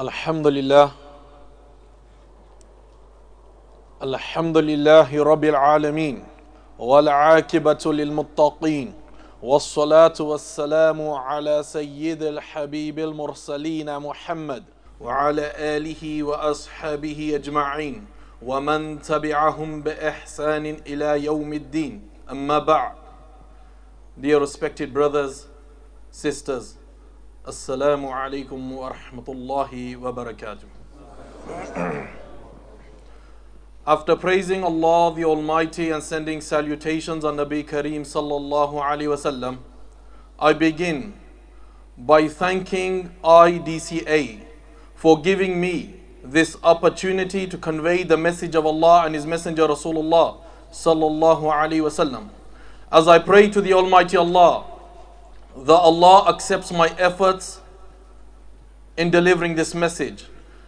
الحمد لله الحمد لله رب العالمين والعاقبة للمتقين والصلاة والسلام على سيد الحبيب المرسلين محمد وعلى آله وأصحابه أجمعين ومن تبعهم بإحسان إلى يوم الدين. أما بعد Dear respected brothers, sisters, Assalamu alaikum wa rahmatullahi wa barakatuh. After praising Allah the Almighty and sending salutations on Nabi Kareem sallallahu alaihi wasallam, I begin by thanking IDCA for giving me this opportunity to convey the message of Allah and His Messenger Rasulullah sallallahu alaihi wasallam. As I pray to the Almighty Allah, that Allah accepts my efforts in delivering this message.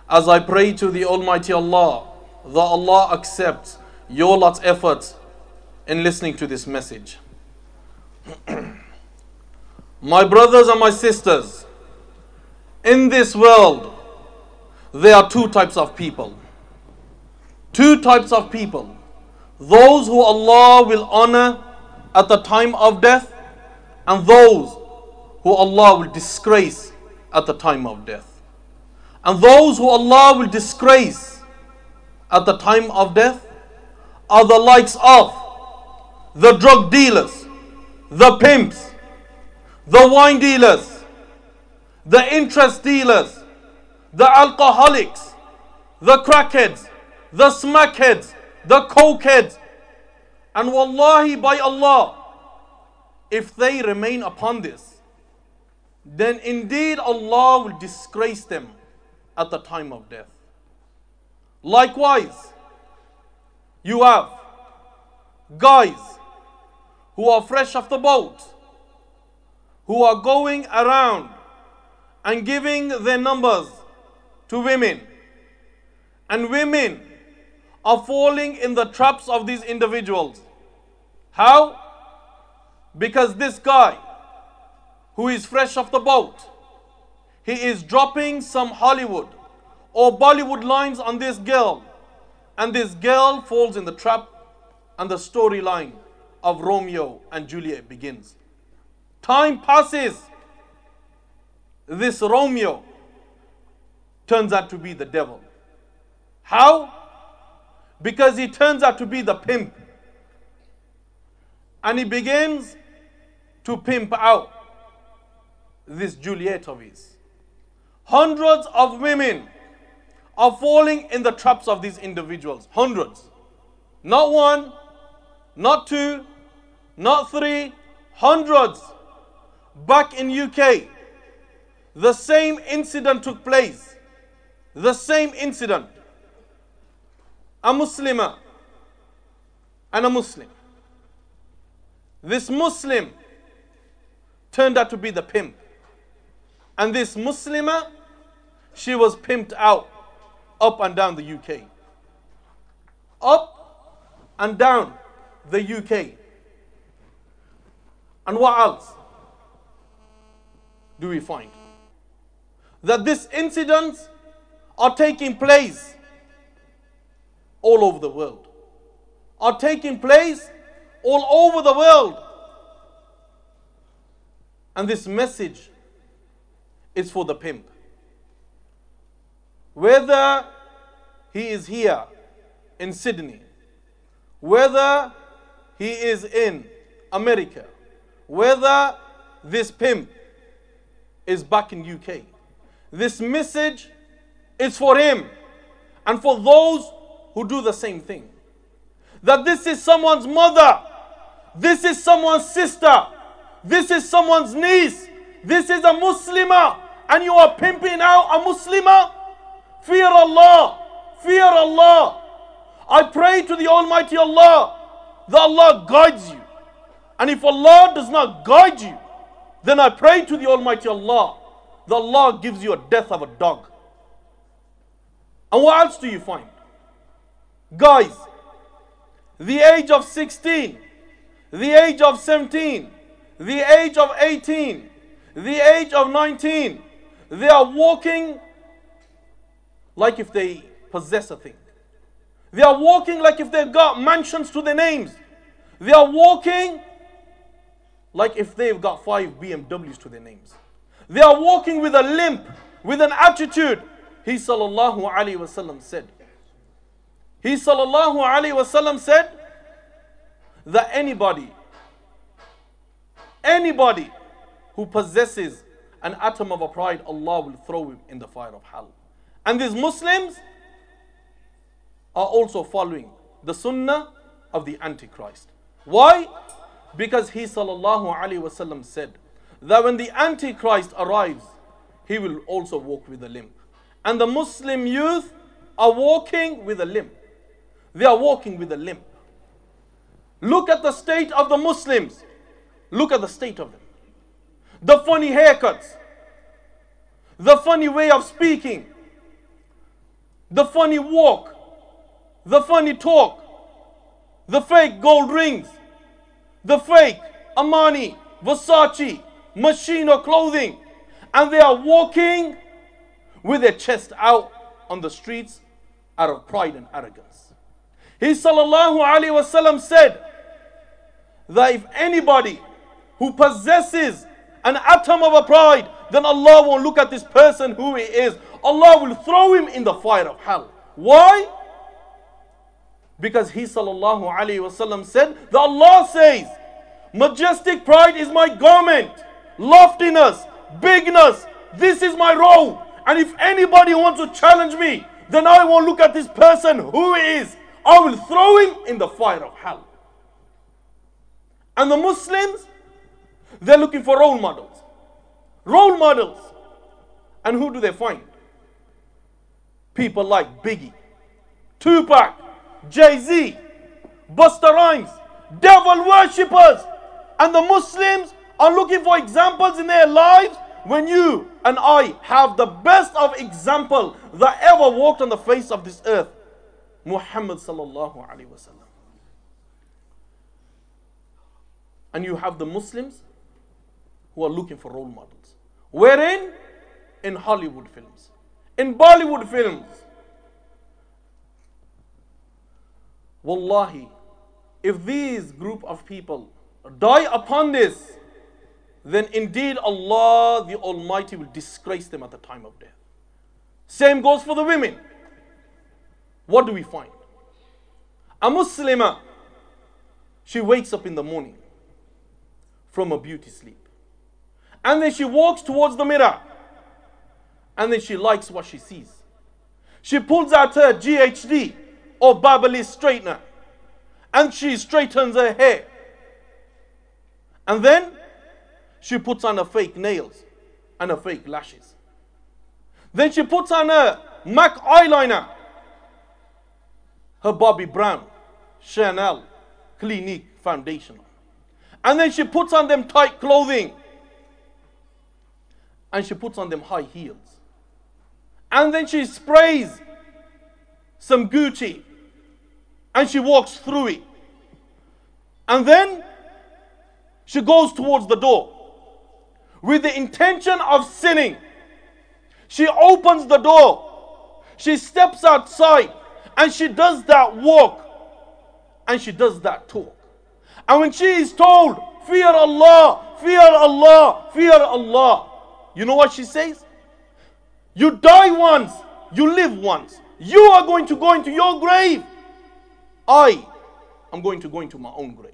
As I pray to the Almighty Allah, that Allah accepts your lot's efforts in listening to this message. my brothers and my sisters, in this world, there are two types of people. Two types of people. Those who Allah will honor at the time of death, and those who Allah will disgrace at the time of death. And those who Allah will disgrace at the time of death are the likes of the drug dealers, the pimps, the wine dealers, the interest dealers, the alcoholics, the crackheads, the smackheads, the cokeheads. And wallahi by Allah, if they remain upon this, then indeed Allah will disgrace them at the time of death. Likewise, you have guys who are fresh off the boat, who are going around and giving their numbers to women, and women are falling in the traps of these individuals. How? Because this guy who is fresh off the boat, he is dropping some Hollywood or Bollywood lines on this girl, and this girl falls in the trap, and the storyline of Romeo and Juliet begins. Time passes. This Romeo turns out to be the devil. How? Because he turns out to be the pimp. And he begins to pimp out this Juliet of his. Hundreds of women are falling in the traps of these individuals. Hundreds. Not one, not two, not three, hundreds. Back in UK, the same incident took place. The same incident. A Muslimah and a Muslim. This Muslim turned out to be the pimp. And this Muslimah, she was pimped out up and down the UK. Up and down the UK. And what else do we find? That these incidents are taking place all over the world. Are taking place all over the world. And this message is for the pimp. Whether he is here in Sydney, whether he is in America, whether this pimp is back in UK, this message is for him and for those who do the same thing. That this is someone's mother, this is someone's sister, this is someone's niece, this is a Muslimah, and you are pimping out a Muslimah. Fear Allah, fear Allah. I pray to the Almighty Allah that Allah guides you. And if Allah does not guide you, then I pray to the Almighty Allah that Allah gives you a death of a dog. And what else do you find? Guys, the age of 16, the age of 17, the age of 18, the age of 19, they are walking like if they possess a thing. They are walking like if they've got mansions to their names. They are walking like if they've got five BMWs to their names. They are walking with a limp, with an attitude. He sallallahu alayhi wasallam said. He sallallahu alayhi wasallam said that anybody, anybody who possesses an atom of a pride, Allah will throw him in the fire of hell. And these Muslims are also following the sunnah of the Antichrist. Why? Because he sallallahu alaihi wasallam said that when the Antichrist arrives, he will also walk with a limp. And the Muslim youth are walking with a limp. They are walking with a limp. Look at the state of the Muslims. Look at the state of them. The funny haircuts, the funny way of speaking, the funny walk, the funny talk, the fake gold rings, the fake Armani, Versace, Moschino clothing, and they are walking with their chest out on the streets out of pride and arrogance. He sallallahu alaihi wasallam said that if anybody who possesses an atom of a pride, then Allah won't look at this person who he is. Allah will throw him in the fire of hell. Why? Because he sallallahu alaihi wasallam said that Allah says, Majestic pride is my garment, loftiness, bigness, this is my robe. And if anybody wants to challenge me, then I won't look at this person who he is. I will throw him in the fire of hell. And the Muslims, they're looking for role models. Role models. And who do they find? People like Biggie, Tupac, Jay Z, Busta Rhymes, devil worshippers. And the Muslims are looking for examples in their lives when you and I have the best of example that ever walked on the face of this earth. Muhammad sallallahu alaihi wasallam. And you have the Muslims who are looking for role models. Wherein? In Hollywood films, in Bollywood films. Wallahi, if these group of people die upon this, then indeed Allah the Almighty will disgrace them at the time of death. Same goes for the women. What do we find? A Muslimah, she wakes up in the morning from a beauty sleep. And then she walks towards the mirror. And then she likes what she sees. She pulls out her GHD or Babyliss straightener. And she straightens her hair. And then she puts on her fake nails and her fake lashes. Then she puts on her MAC eyeliner, her Bobbi Brown, Chanel, Clinique foundation. And then she puts on them tight clothing and she puts on them high heels. And then she sprays some Gucci and she walks through it. And then she goes towards the door with the intention of sinning. She opens the door, she steps outside, and she does that walk and she does that talk. And when she is told, Fear Allah, fear Allah, fear Allah, you know what she says? You die once, you live once. You are going to go into your grave. I am going to go into my own grave.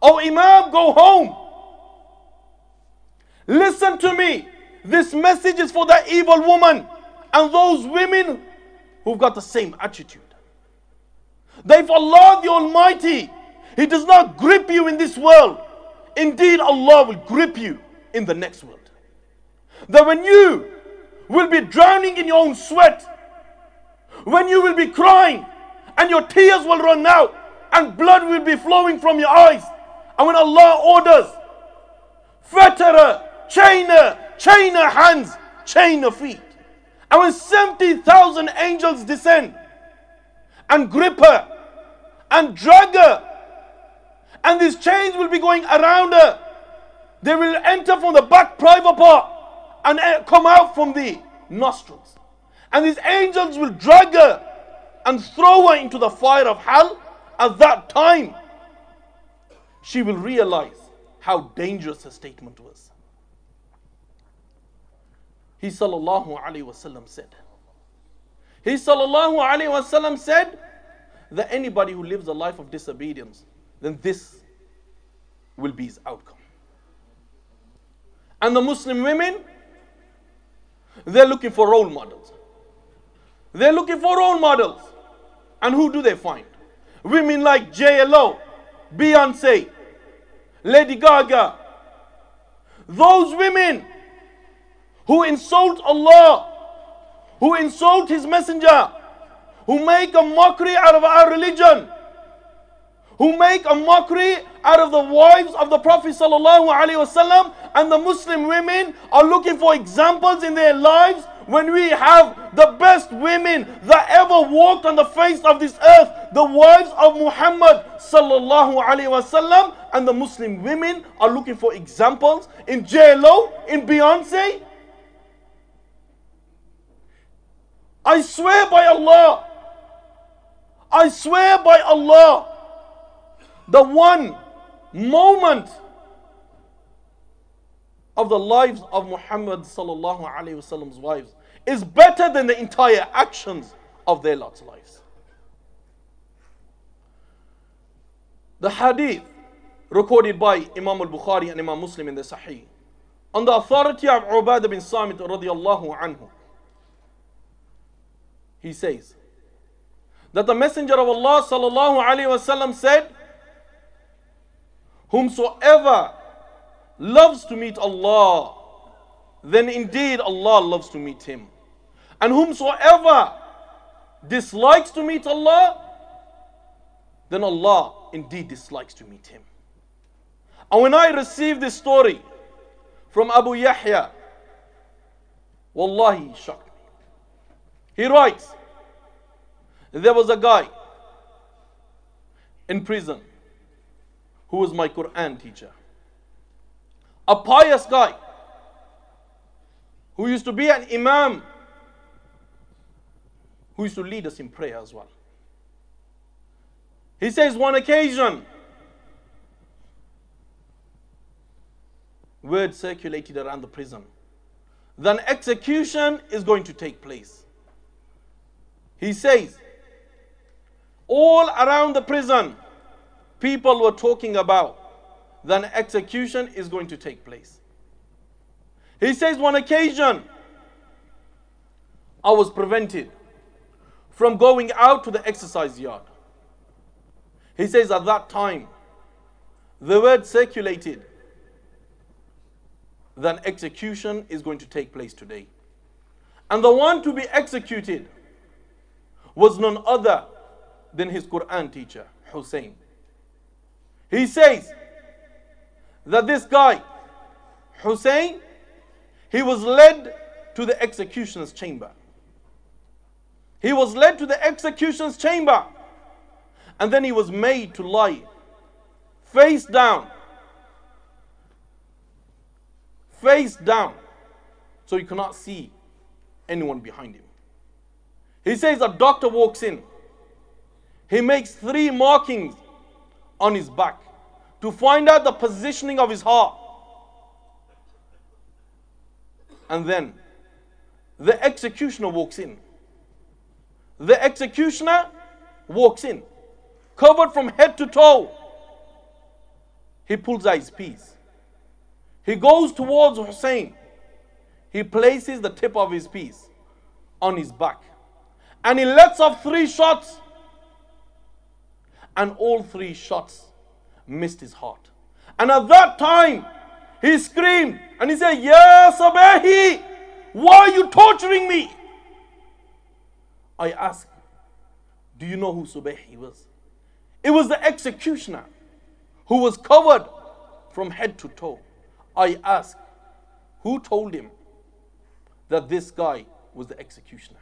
Oh, Imam, go home. Listen to me. This message is for that evil woman and those women who've got the same attitude. That if Allah the Almighty, He does not grip you in this world, indeed Allah will grip you in the next world. That when you will be drowning in your own sweat, when you will be crying and your tears will run out and blood will be flowing from your eyes, and when Allah orders, fetter her, chain her, chain her hands, chain her feet, and when 70,000 angels descend and grip her and drag her, and these chains will be going around her, they will enter from the back private part and eh, come out from the nostrils. And these angels will drag her and throw her into the fire of hell. At that time, she will realize how dangerous her statement was. He sallallahu alayhi wasallam said, He sallallahu alayhi wasallam said that anybody who lives a life of disobedience, then this will be his outcome. And the Muslim women, they're looking for role models. They're looking for role models. And who do they find? Women like JLO, Beyonce, Lady Gaga. Those women who insult Allah, who insult His Messenger, who make a mockery out of our religion, who make a mockery out of the wives of the Prophet and the Muslim women are looking for examples in their lives when we have the best women that ever walked on the face of this earth, the wives of Muhammad sallallahu alaihi wasallam, and the Muslim women are looking for examples in JLo, in Beyonce. I swear by Allah, I swear by Allah, the one moment of the lives of Muhammad sallallahu alaihi wasallam's wives is better than the entire actions of their lot's lives. The hadith recorded by Imam al-Bukhari and Imam Muslim in the Sahih on the authority of Ubadah bin Samit radiallahu anhu. He says that the Messenger of Allah sallallahu alaihi wasallam said, Whomsoever loves to meet Allah, then indeed Allah loves to meet him. And whomsoever dislikes to meet Allah, then Allah indeed dislikes to meet him. And when I received this story from Abu Yahya, Wallahi, he shocked me. He writes, there was a guy in prison who was my Quran teacher. A pious guy who used to be an imam who used to lead us in prayer as well. He says, one occasion, word circulated around the prison. Then execution is going to take place. He says, all around the prison, people were talking about then execution is going to take place. He says, one occasion, I was prevented from going out to the exercise yard. He says, at that time, the word circulated that execution is going to take place today. And the one to be executed was none other than his Quran teacher, Hussein. He says that this guy, Hussein, he was led to the executioner's chamber. He was led to the executioner's chamber. And then he was made to lie face down. Face down. So you cannot see anyone behind him. He says a doctor walks in. He makes three markings on his back to find out the positioning of his heart. And then the executioner walks in. The executioner walks in, covered from head to toe. He pulls out his piece. He goes towards Hussein. He places the tip of his piece on his back. And he lets off three shots. And all three shots missed his heart. And at that time, he screamed and he said, Ya Sabahi, why are you torturing me? I asked, Do you know who Subayhi was? It was the executioner who was covered from head to toe. I asked, Who told him that this guy was the executioner?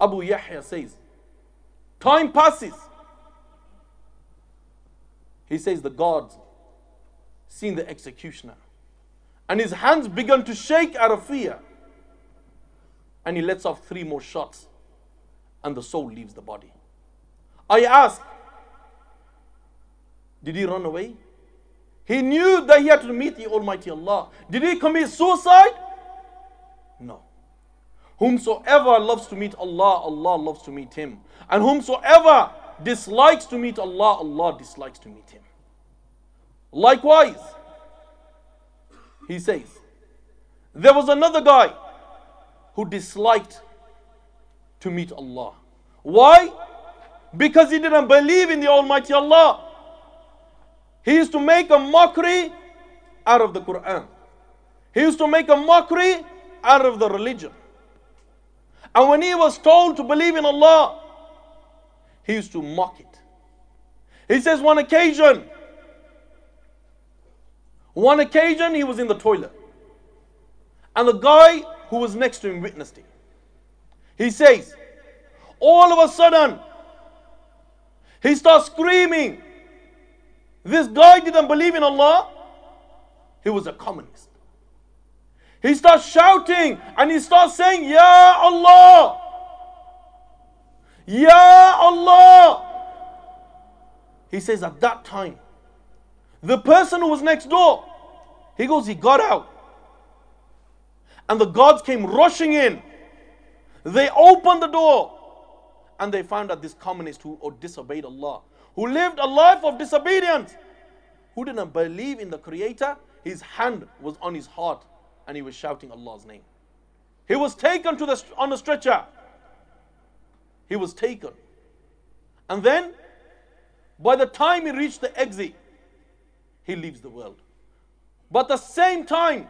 Abu Yahya says, Time passes. He says, The guards seen the executioner, and his hands began to shake out of fear. and he lets off three more shots, and the soul leaves the body. I ask, did he run away? He knew that he had to meet the Almighty Allah. Did he commit suicide? No. Whomsoever loves to meet Allah, Allah loves to meet him. And whomsoever dislikes to meet Allah, Allah dislikes to meet him. Likewise, he says, there was another guy who disliked to meet Allah. Why? Because he didn't believe in the Almighty Allah. He used to make a mockery out of the Quran. He used to make a mockery out of the religion. And when he was told to believe in Allah, he used to mock it. He says, one occasion, one occasion he was in the toilet. And the guy who was next to him witnessed it. He says, all of a sudden, he starts screaming. This guy didn't believe in Allah. He was a communist. He starts shouting and he starts saying, Ya Allah! Ya Allah! He says at that time, the person who was next door, he goes, he got out. And the guards came rushing in. They opened the door and they found that this communist who disobeyed Allah, who lived a life of disobedience, who didn't believe in the Creator, his hand was on his heart and he was shouting Allah's name. He was taken to the, on a stretcher. He was taken. And then, by the time he reached the exit, he leaves the world. But at the same time,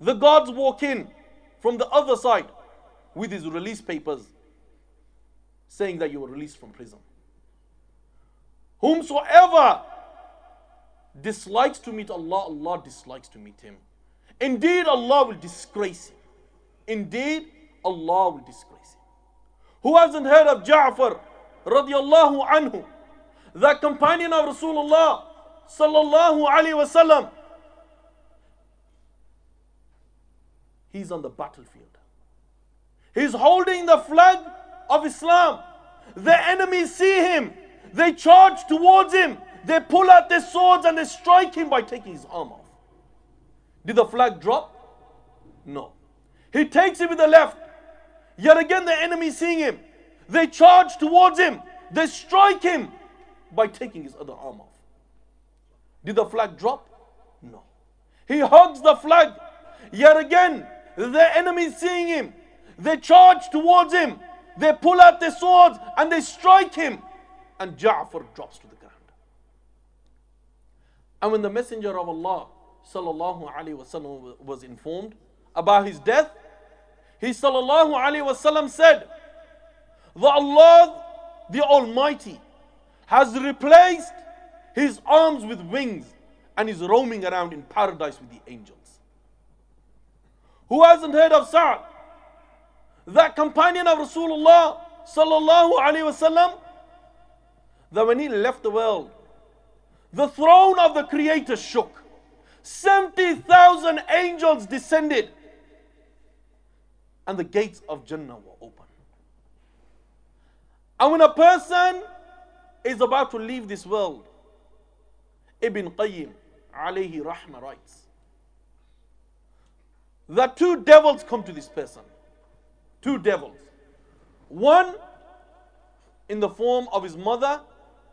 the gods walk in from the other side with his release papers saying that you were released from prison. Whomsoever dislikes to meet Allah, Allah dislikes to meet him. Indeed, Allah will disgrace him. Indeed, Allah will disgrace him. Who hasn't heard of Ja'far radiallahu anhu, the companion of Rasulullah sallallahu alayhi wasallam? He's on the battlefield. He's holding the flag of Islam. The enemies see him. They charge towards him. They pull out their swords and they strike him by taking his arm off. Did the flag drop? No. He takes it with the left. Yet again, the enemy seeing him. They charge towards him. They strike him by taking his other arm off. Did the flag drop? No. He hugs the flag. Yet again, the enemy seeing him. They charge towards him. They pull out their swords and they strike him. And Ja'far drops to the ground. And when the Messenger of Allah sallallahu alaihi wasallam was informed about his death, he sallallahu alaihi wasallam said "The Allah the Almighty has replaced his arms with wings and is roaming around in paradise with the angels. Who hasn't heard of Sa'd? That companion of Rasulullah sallallahu alaihi wasallam that when he left the world, the throne of the Creator shook. 70,000 angels descended. And the gates of Jannah were open. And when a person is about to leave this world, Ibn Qayyim alayhi rahmah writes that two devils come to this person. Two devils. One in the form of his mother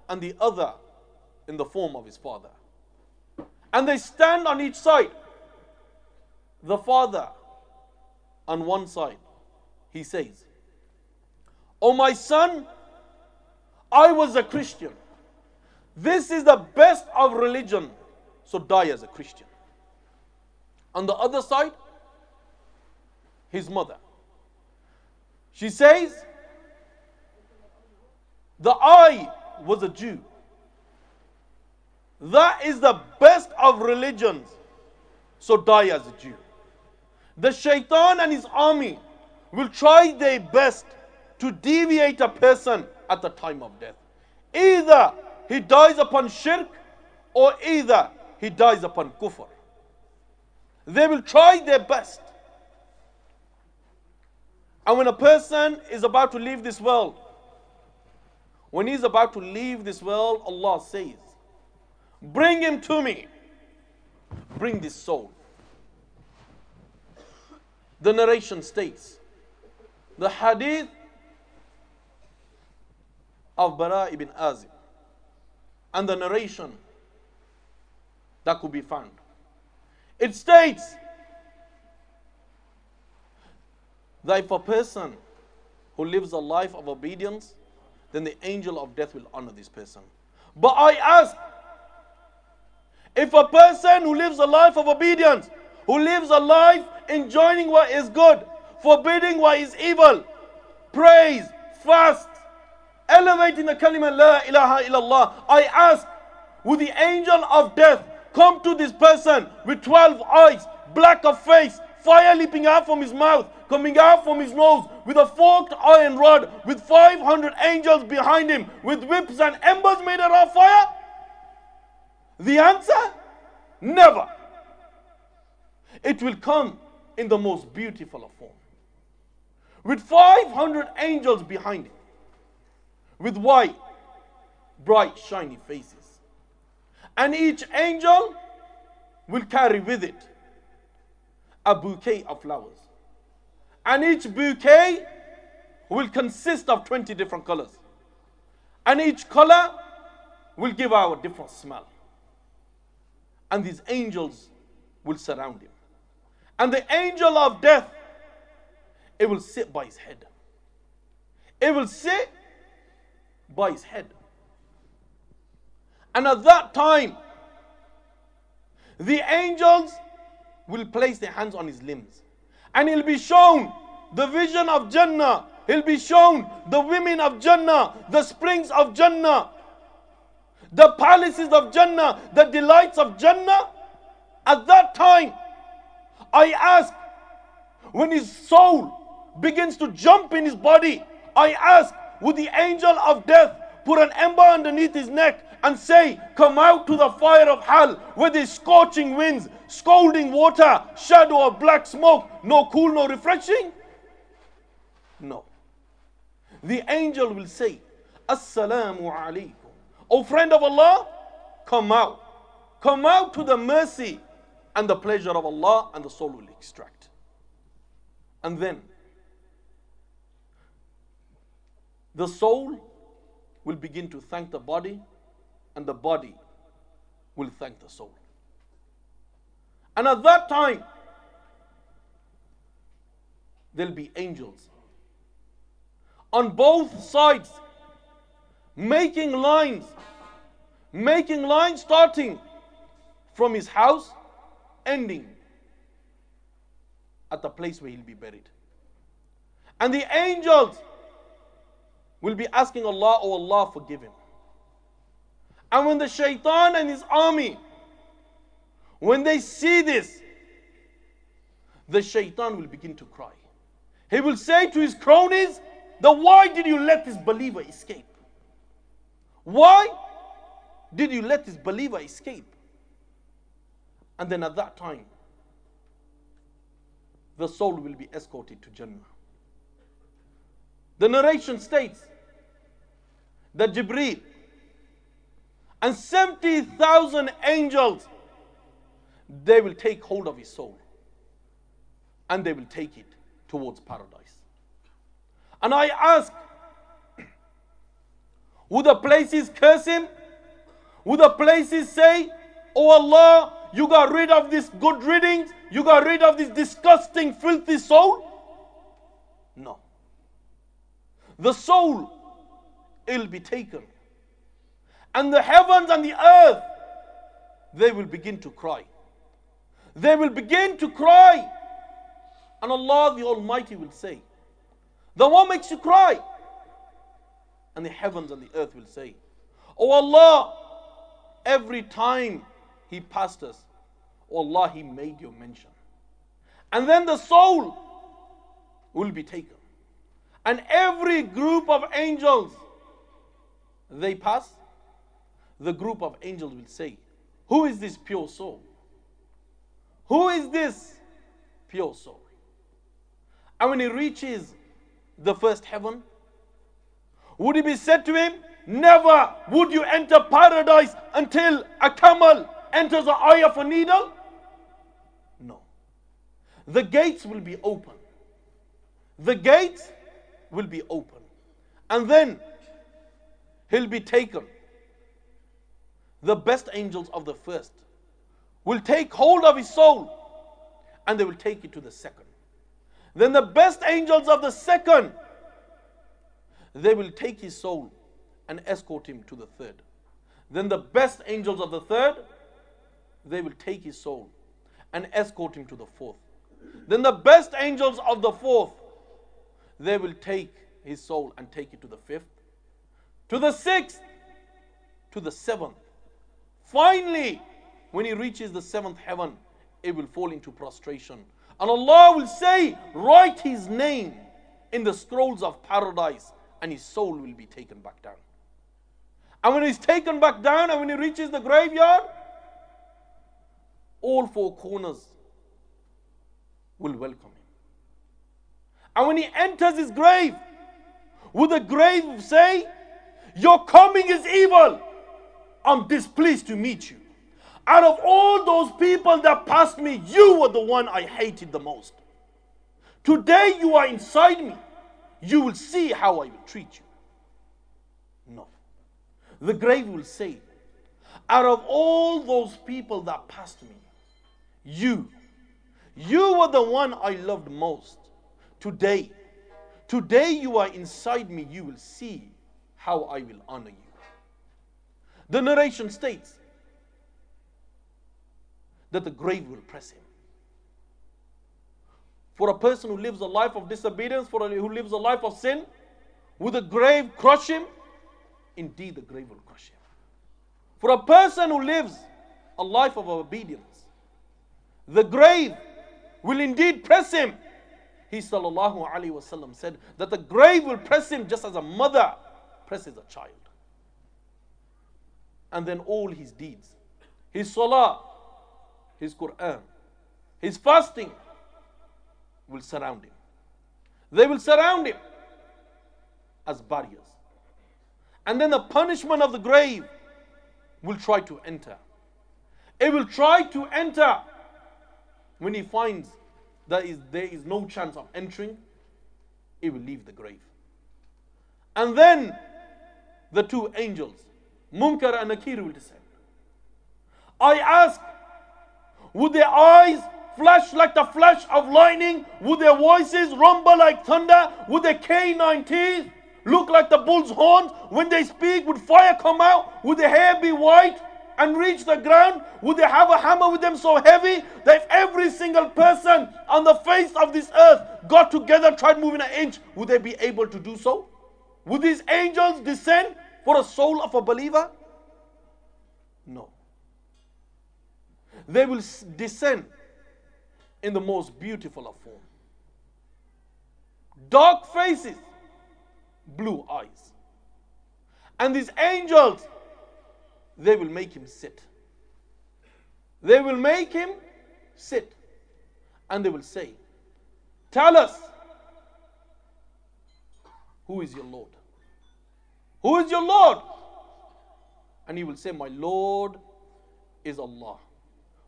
and the other in the form of his father. And they stand on each side. The father on one side, he says, Oh, my son, I was a Christian. This is the best of religion, so die as a Christian. On the other side, his mother. She says, The I was a Jew. That is the best of religions. So die as a Jew. The shaitan and his army will try their best to deviate a person at the time of death. Either he dies upon shirk or either he dies upon kufr. They will try their best. And when a person is about to leave this world, when he's about to leave this world, Allah says, Bring him to me. Bring this soul. The narration states the hadith of Bara ibn Azib and the narration that could be found. It states that if a person who lives a life of obedience, then the angel of death will honor this person. But I ask, if a person who lives a life of obedience, who lives a life enjoying what is good, forbidding what is evil, praise, fast, elevating the kalima la ilaha illallah, I ask, would the angel of death come to this person with 12 eyes, black of face, fire leaping out from his mouth, coming out from his nose, with a forked iron rod, with 500 angels behind him, with whips and embers made out of fire? The answer? Never. It will come in the most beautiful of form. With 500 angels behind it. with white, bright, shiny faces. And each angel will carry with it a bouquet of flowers. And each bouquet will consist of 20 different colors. And each color will give out a different smell. And these angels will surround him. And the angel of death, it will sit by his head. It will sit by his head. And at that time, the angels will place their hands on his limbs. And he'll be shown the vision of Jannah. He'll be shown the women of Jannah, the springs of Jannah, the palaces of Jannah, the delights of Jannah. At that time, I ask, when his soul begins to jump in his body, I ask, would the angel of death put an ember underneath his neck and say, Come out to the fire of hell where there's scorching winds, scalding water, shadow of black smoke, no cool, no refreshing? No. The angel will say, Assalamu alaikum. O friend of Allah, come out. Come out to the mercy and the pleasure of Allah, and the soul will extract. And then the soul will begin to thank the body and the body will thank the soul. And at that time, there'll be angels on both sides making lines, making lines starting from his house, ending at the place where he'll be buried. And the angels will be asking Allah, Oh Allah, forgive him. And when the shaitan and his army, when they see this, the shaitan will begin to cry. He will say to his cronies, "The why did you let this believer escape? Why did you let this believer escape? And then at that time, the soul will be escorted to Jannah. The narration states that Jibreel and 70,000 angels, they will take hold of his soul and they will take it towards paradise. And I ask, would the places curse him? Would the places say, Oh Allah, you got rid of this good readings, you got rid of this disgusting, filthy soul? No. The soul will be taken and the heavens and the earth, they will begin to cry. They will begin to cry. And Allah the Almighty will say, The one makes you cry. And the heavens and the earth will say, Oh Allah, every time He passed us, Allah, He made your mention. And then the soul will be taken. And every group of angels, they pass the group of angels will say, Who is this pure soul? Who is this pure soul? And when he reaches the first heaven? Would it be said to him, Never would you enter paradise until a camel enters the eye of a needle? No. The gates will be open. The gates will be open. And then he'll be taken. The best angels of the first will take hold of his soul and they will take it to the second. Then the best angels of the second, they will take his soul and escort him to the third. Then the best angels of the third, they will take his soul and escort him to the fourth. Then the best angels of the fourth, they will take his soul and take it to the fifth, to the sixth, to the seventh. Finally, when he reaches the seventh heaven, it will fall into prostration. And Allah will say, Write his name in the scrolls of paradise, and his soul will be taken back down. And when he's taken back down, and when he reaches the graveyard, all four corners will welcome him. And when he enters his grave, will the grave say, Your coming is evil? I'm displeased to meet you. Out of all those people that passed me, you were the one I hated the most. Today you are inside me. You will see how I will treat you. No. The grave will say, out of all those people that passed me, you, you were the one I loved most. Today, today you are inside me, you will see how I will honor you. The narration states that the grave will press him. For a person who lives a life of disobedience, for a, who lives a life of sin, will the grave crush him? Indeed, the grave will crush him. For a person who lives a life of obedience, the grave will indeed press him. He sallallahu alaihi wasallam said that the grave will press him just as a mother presses a child. And then all his deeds, his salah, his Quran, his fasting will surround him. They will surround him as barriers. And then the punishment of the grave will try to enter. It will try to enter when he finds that is, there is no chance of entering, he will leave the grave. And then the two angels, Munkar and Nakir, will descend. I ask, would their eyes flash like the flash of lightning? Would their voices rumble like thunder? Would their canine teeth look like the bull's horns? When they speak, would fire come out? Would their hair be white and reach the ground? Would they have a hammer with them so heavy that if every single person on the face of this earth got together, tried moving an inch, would they be able to do so? Would these angels descend for a soul of a believer? No they will descend in the most beautiful of form. Dark faces, blue eyes. And these angels, they will make him sit. They will make him sit. And they will say, Tell us, who is your Lord? Who is your Lord? And he will say, My Lord is Allah.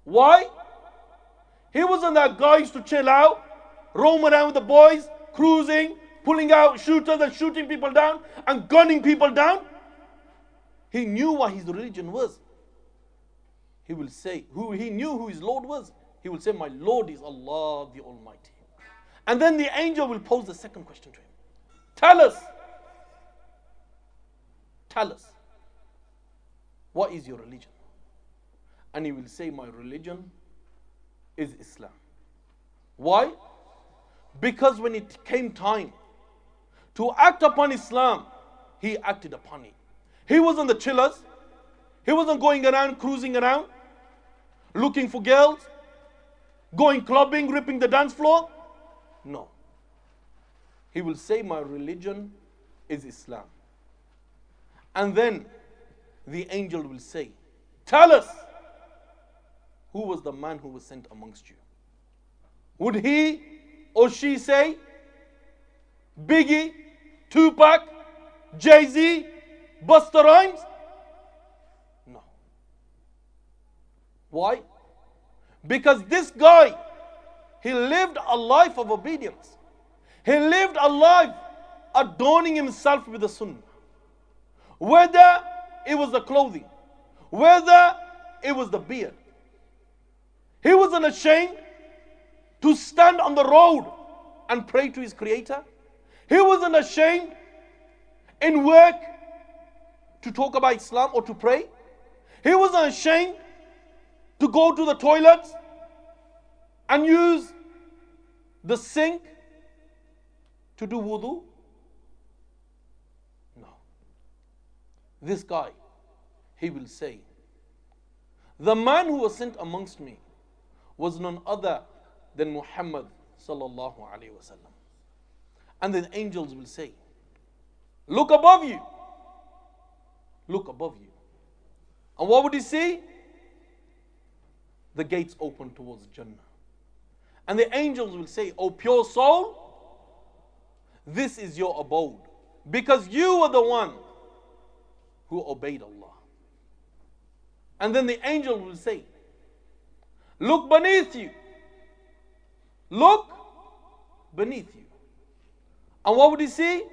Why? He wasn't that guy used to chill out, roam around with the boys, cruising, pulling out shooters and shooting people down and gunning people down. He knew what his religion was. He will say, who he knew who his Lord was. He will say, My Lord is Allah the Almighty. And then the angel will pose the second question to him. Tell us. Tell us. What is your religion? and he will say, My religion is Islam. Why? Because when it came time to act upon Islam, he acted upon it. He wasn't the chillers, he wasn't going around cruising around, looking for girls, going clubbing, ripping the dance floor. No. He will say, My religion is Islam. And then the angel will say, Tell us who was the man who was sent amongst you? Would he or she say, Biggie, Tupac, Jay Z, Busta Rhymes? No. Why? Because this guy, he lived a life of obedience. He lived a life adorning himself with the sunnah. Whether it was the clothing, whether it was the beard. He wasn't ashamed to stand on the road and pray to his creator. He wasn't ashamed in work to talk about Islam or to pray. He wasn't ashamed to go to the toilets and use the sink to do wudu. No. This guy, he will say, The man who was sent amongst me was none other than Muhammad sallallahu alaihi wasallam. And the angels will say, Look above you. Look above you. And what would he see? The gates open towards Jannah. And the angels will say, O pure soul, this is your abode. Because you were the one who obeyed Allah. And then the angel will say, Look beneath you. Look beneath you. And what would he see?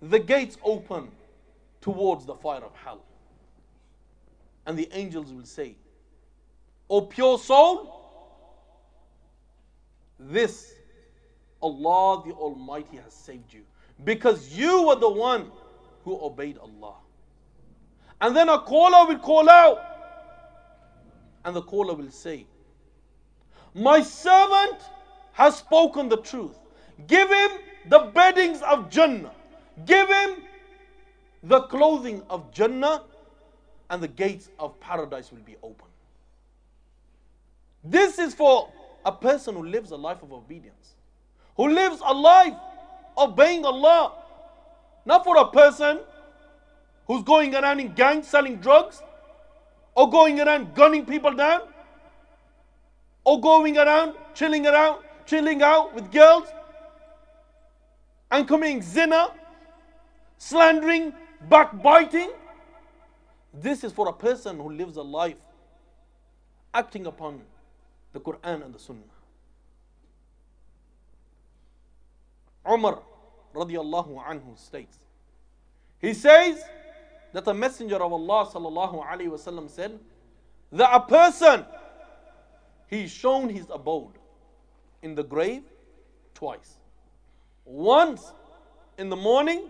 The gates open towards the fire of hell. And the angels will say, O pure soul, this Allah the Almighty has saved you because you were the one who obeyed Allah. And then a caller will call out, and the caller will say, My servant has spoken the truth. Give him the beddings of Jannah, give him the clothing of Jannah, and the gates of paradise will be open. This is for a person who lives a life of obedience, who lives a life obeying Allah, not for a person who's going around in gangs selling drugs, or going around gunning people down, or going around chilling around, chilling out with girls, and committing zina, slandering, backbiting. This is for a person who lives a life acting upon the Quran and the Sunnah. Umar radiallahu anhu states, he says that the Messenger of Allah sallallahu alaihi wasallam said that a person he's shown his abode in the grave twice. Once in the morning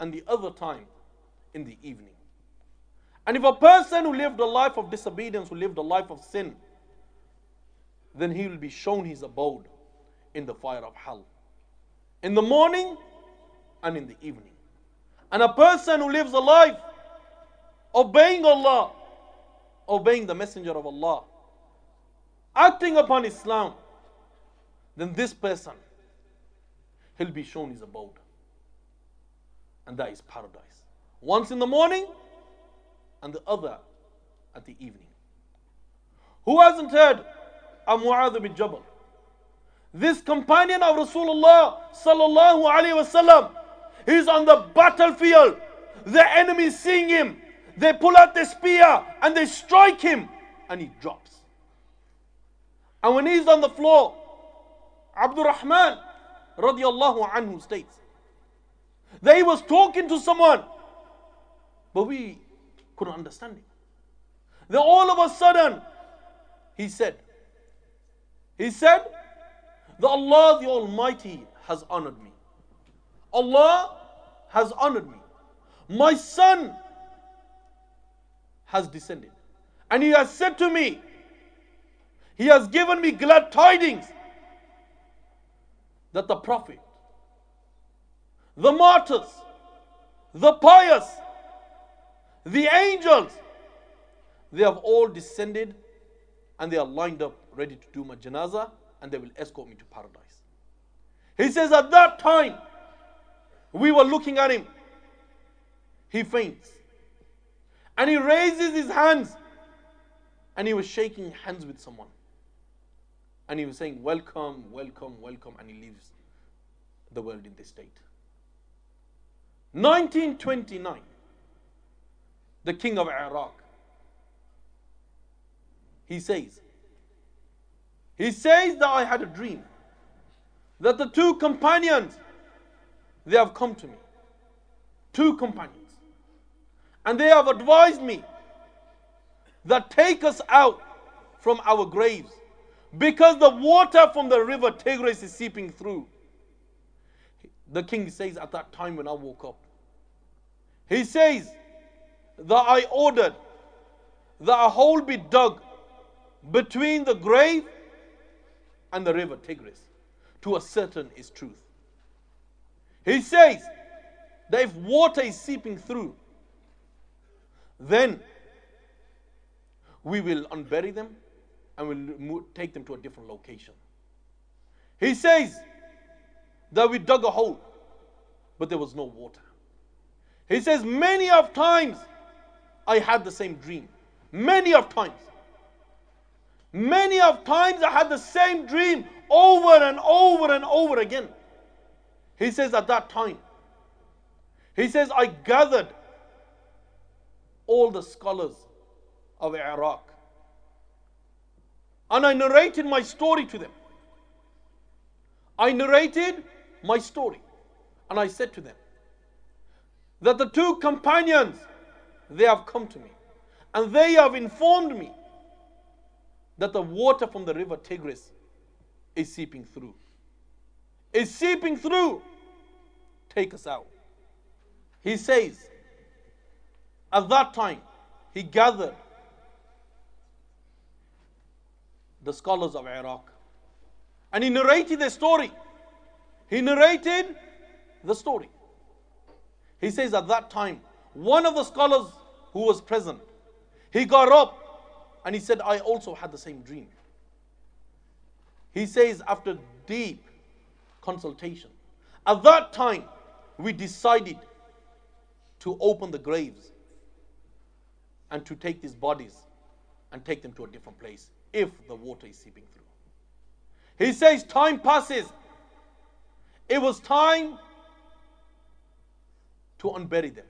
and the other time in the evening. And if a person who lived a life of disobedience, who lived a life of sin, then he will be shown his abode in the fire of hell. In the morning and in the evening. And a person who lives a life obeying Allah, obeying the Messenger of Allah, acting upon Islam, then this person, he'll be shown his abode. And that is paradise. Once in the morning and the other at the evening. Who hasn't heard of bin Jabal? This companion of Rasulullah sallallahu alaihi wasallam, he's on the battlefield. The enemy seeing him, they pull out the spear and they strike him, and he drops. And when he's on the floor, Abdurrahman radiallahu anhu states that he was talking to someone, but we couldn't understand him. Then all of a sudden, he said, he said that Allah the Almighty has honored me. Allah has honored me. My son has descended. And he has said to me, he has given me glad tidings that the Prophet, the martyrs, the pious, the angels, they have all descended and they are lined up ready to do my janazah and they will escort me to paradise. He says, At that time, we were looking at him. He faints. And he raises his hands. And he was shaking hands with someone. And he was saying, Welcome, welcome, welcome. And he leaves the world in this state. 1929, the king of Iraq, he says, he says that I had a dream that the two companions, they have come to me. Two companions. And they have advised me that take us out from our graves because the water from the river Tigris is seeping through. The king says at that time when I woke up, he says that I ordered that a hole be dug between the grave and the river Tigris to ascertain its truth. He says that if water is seeping through, then we will unbury them and we'll take them to a different location. He says that we dug a hole, but there was no water. He says, Many of times I had the same dream. Many of times. Many of times I had the same dream over and over and over again. He says, At that time, he says, I gathered all the scholars of Iraq and I narrated my story to them. I narrated my story. And I said to them that the two companions, they have come to me. And they have informed me that the water from the river Tigris is seeping through. Is seeping through. Take us out. He says, at that time, he gathered the scholars of Iraq. And he narrated the story. He narrated the story. He says at that time, one of the scholars who was present, he got up and he said, I also had the same dream. He says, after deep consultation, at that time, we decided to open the graves and to take these bodies and take them to a different place if the water is seeping through. He says, Time passes. It was time to unbury them.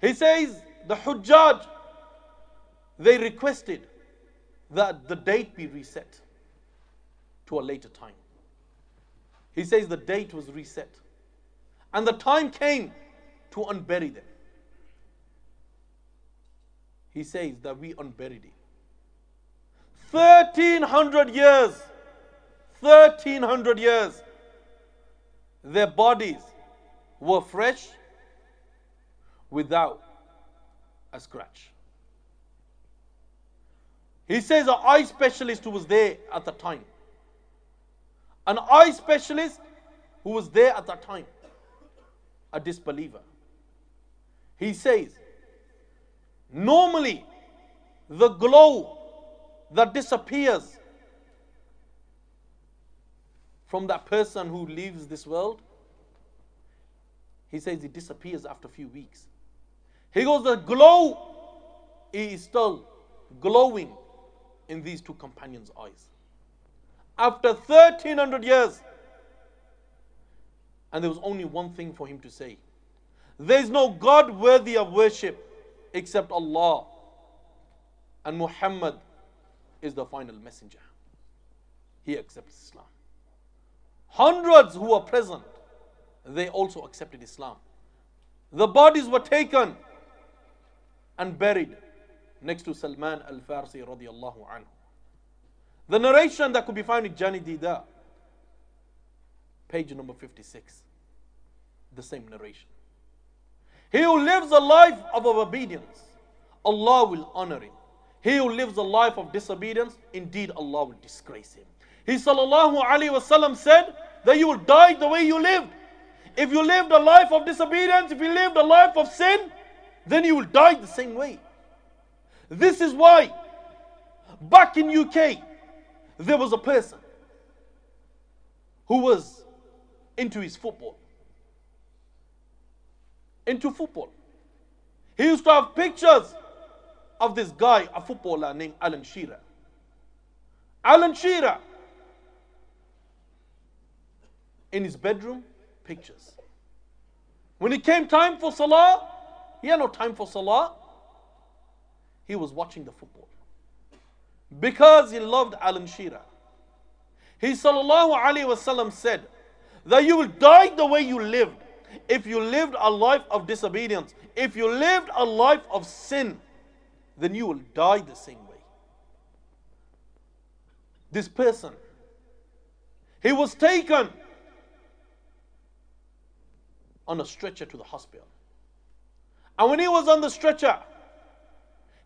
He says, The Hujjaj, they requested that the date be reset to a later time. He says the date was reset. And the time came to unbury them. He says that we unburied it. 1300 years. 1300 years. Their bodies were fresh without a scratch. He says an eye specialist who was there at the time. An eye specialist who was there at that time. A disbeliever. He says, normally the glow that disappears from that person who leaves this world, he says it disappears after a few weeks. He goes, the glow he is still glowing in these two companions' eyes. After 1300 years, and there was only one thing for him to say there is no God worthy of worship except Allah and Muhammad is the final messenger. He accepts Islam. Hundreds who were present, they also accepted Islam. The bodies were taken and buried next to Salman al Farsi radiallahu anhu. The narration that could be found in Jani Dida, page number 56, the same narration. He who lives a life of obedience, Allah will honor him. He who lives a life of disobedience, indeed Allah will disgrace him. He sallallahu alaihi wasallam said that you will die the way you lived. If you lived a life of disobedience, if you lived a life of sin, then you will die the same way. This is why back in UK there was a person who was into his football. Into football. He used to have pictures of this guy, a footballer named Alan Shearer. Alan Shearer. In his bedroom, pictures. When it came time for salah, he had no time for salah. He was watching the football. Because he loved Alan Shearer. He sallallahu alayhi wasallam said that you will die the way you lived. If you lived a life of disobedience, if you lived a life of sin, then you will die the same way. This person, he was taken on a stretcher to the hospital. And when he was on the stretcher,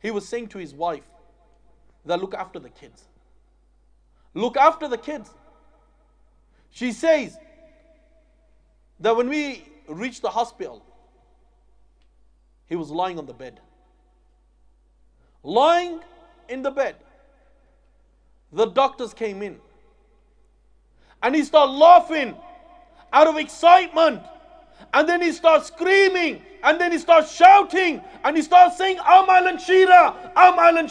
he was saying to his wife that look after the kids. Look after the kids. She says that when we reached the hospital, he was lying on the bed. Lying in the bed. The doctors came in. And he started laughing out of excitement. And then he starts screaming. And then he starts shouting. And he starts saying, I'm Alan. I'm Alan.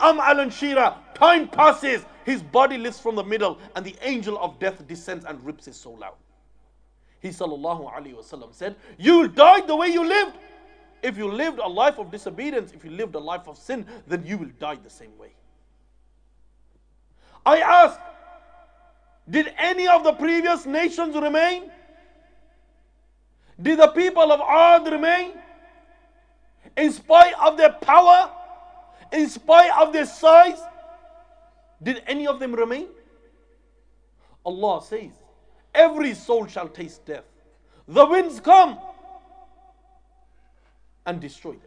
I'm Alan Shearer. Time passes. His body lifts from the middle. And the angel of death descends and rips his soul out. He sallallahu alayhi wasallam said, You'll die the way you lived. If you lived a life of disobedience, if you lived a life of sin, then you will die the same way. I ask, did any of the previous nations remain? Did the people of Ad remain? In spite of their power, in spite of their size, did any of them remain? Allah says, Every soul shall taste death. The winds come and destroy them.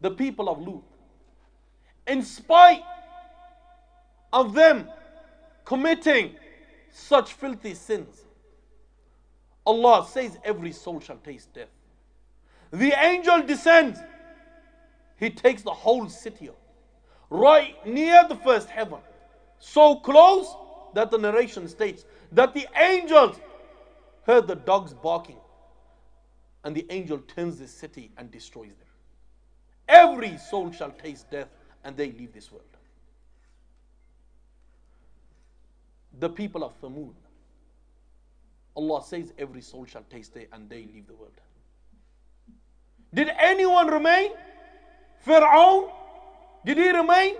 The people of Lut, in spite of them committing such filthy sins, Allah says every soul shall taste death. The angel descends, he takes the whole city up, right near the first heaven, so close that the narration states that the angels heard the dogs barking, and the angel turns the city and destroys them. Every soul shall taste death, and they leave this world. The people of Thamud, Allah says, every soul shall taste it, and they leave the world. Did anyone remain? Pharaoh? Did he remain?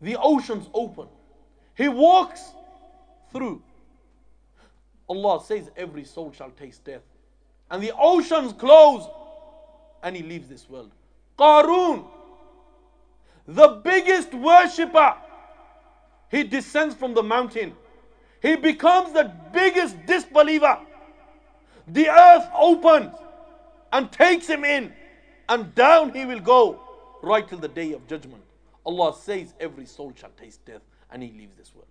The oceans open. He walks through. Allah says, every soul shall taste death. And the oceans close, and he leaves this world. Qarun, the biggest worshipper, he descends from the mountain. He becomes the biggest disbeliever. The earth opens and takes him in, and down he will go right till the day of judgment. Allah says, Every soul shall taste death, and he leaves this world.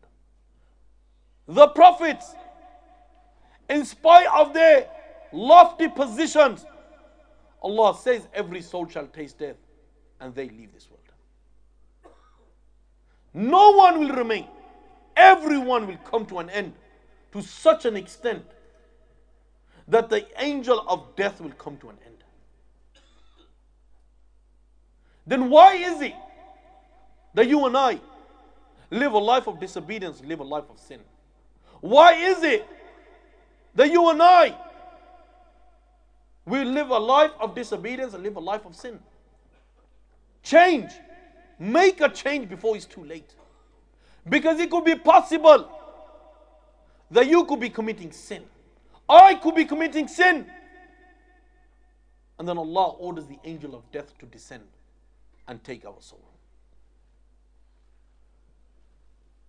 The prophets, in spite of their lofty positions, Allah says, Every soul shall taste death, and they leave this world. No one will remain. Everyone will come to an end to such an extent that the angel of death will come to an end. Then why is it that you and I live a life of disobedience, live a life of sin? Why is it that you and I we live a life of disobedience and live a life of sin? Change. Make a change before it's too late. Because it could be possible that you could be committing sin. I could be committing sin. And then Allah orders the angel of death to descend and take our soul.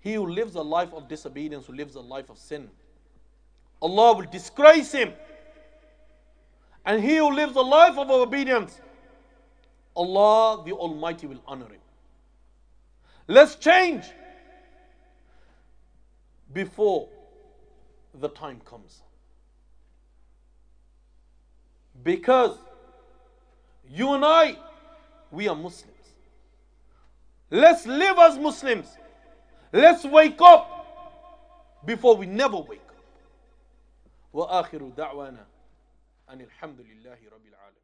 He who lives a life of disobedience, who lives a life of sin, Allah will disgrace him. And he who lives a life of obedience, Allah the Almighty will honor him. Let's change before the time comes. Because you and I, we are Muslims. Let's live as Muslims. Let's wake up before we never wake up. وآخر دعوانا أن الحمد لله رب العالمين